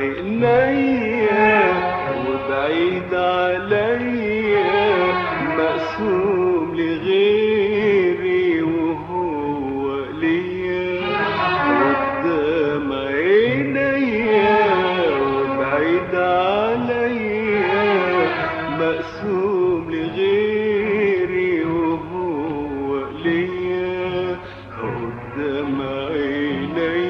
عينيا وبعيد عليا مقسوم لغيري وهو ليا قدام عينيا وبعيد عليا مقسوم لغيري وهو ليا قدام عينيا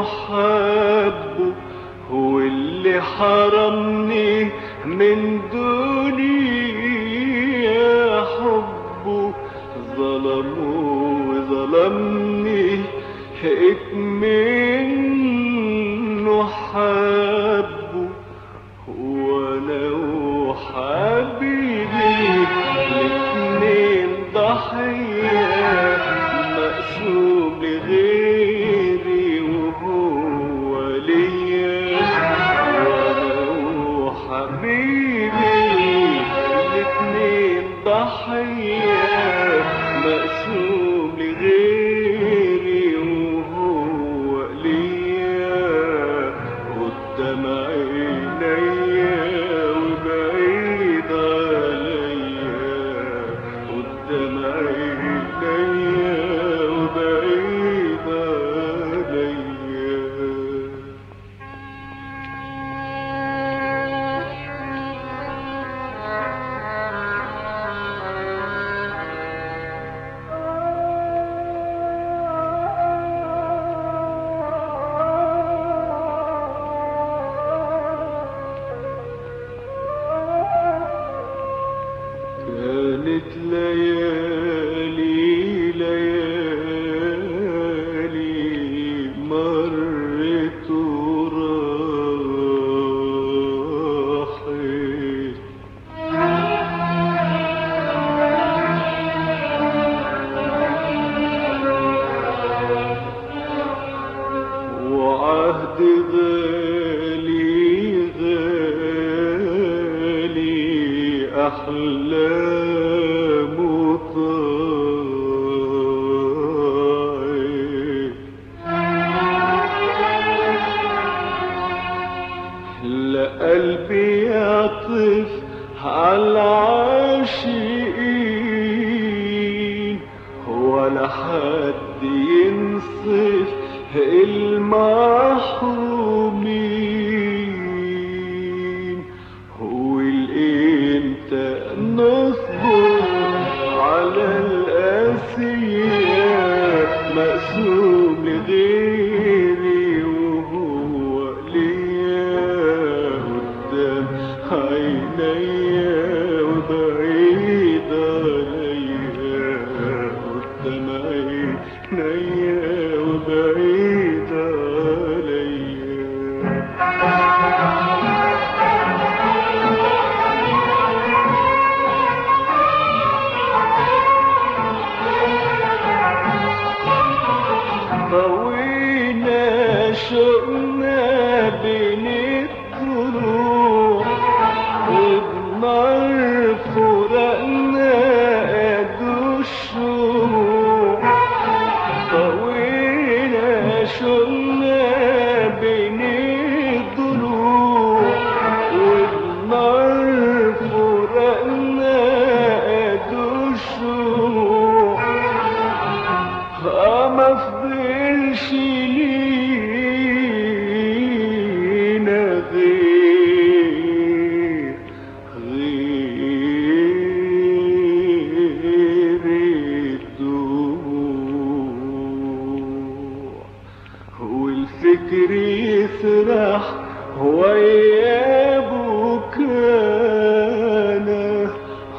حبه هو اللي حرمني من دنيا حبه ظلمه وظلمني حقت منه حبه وأنا وحبيبي الاتنين ضحية. حي حد ينصف المحرومين. هو الامتى نصبر على الأسير مقسوم لغيري وهو ليا. قدام عينيا فكري يسرح ويا بكانا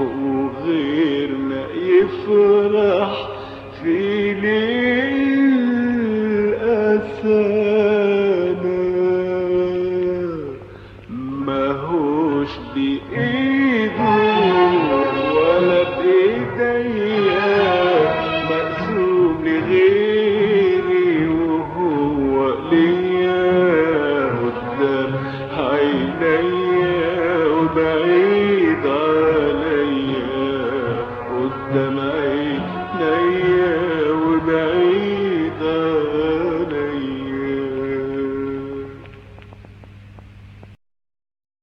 وغير ما يفرح في ليل أسانا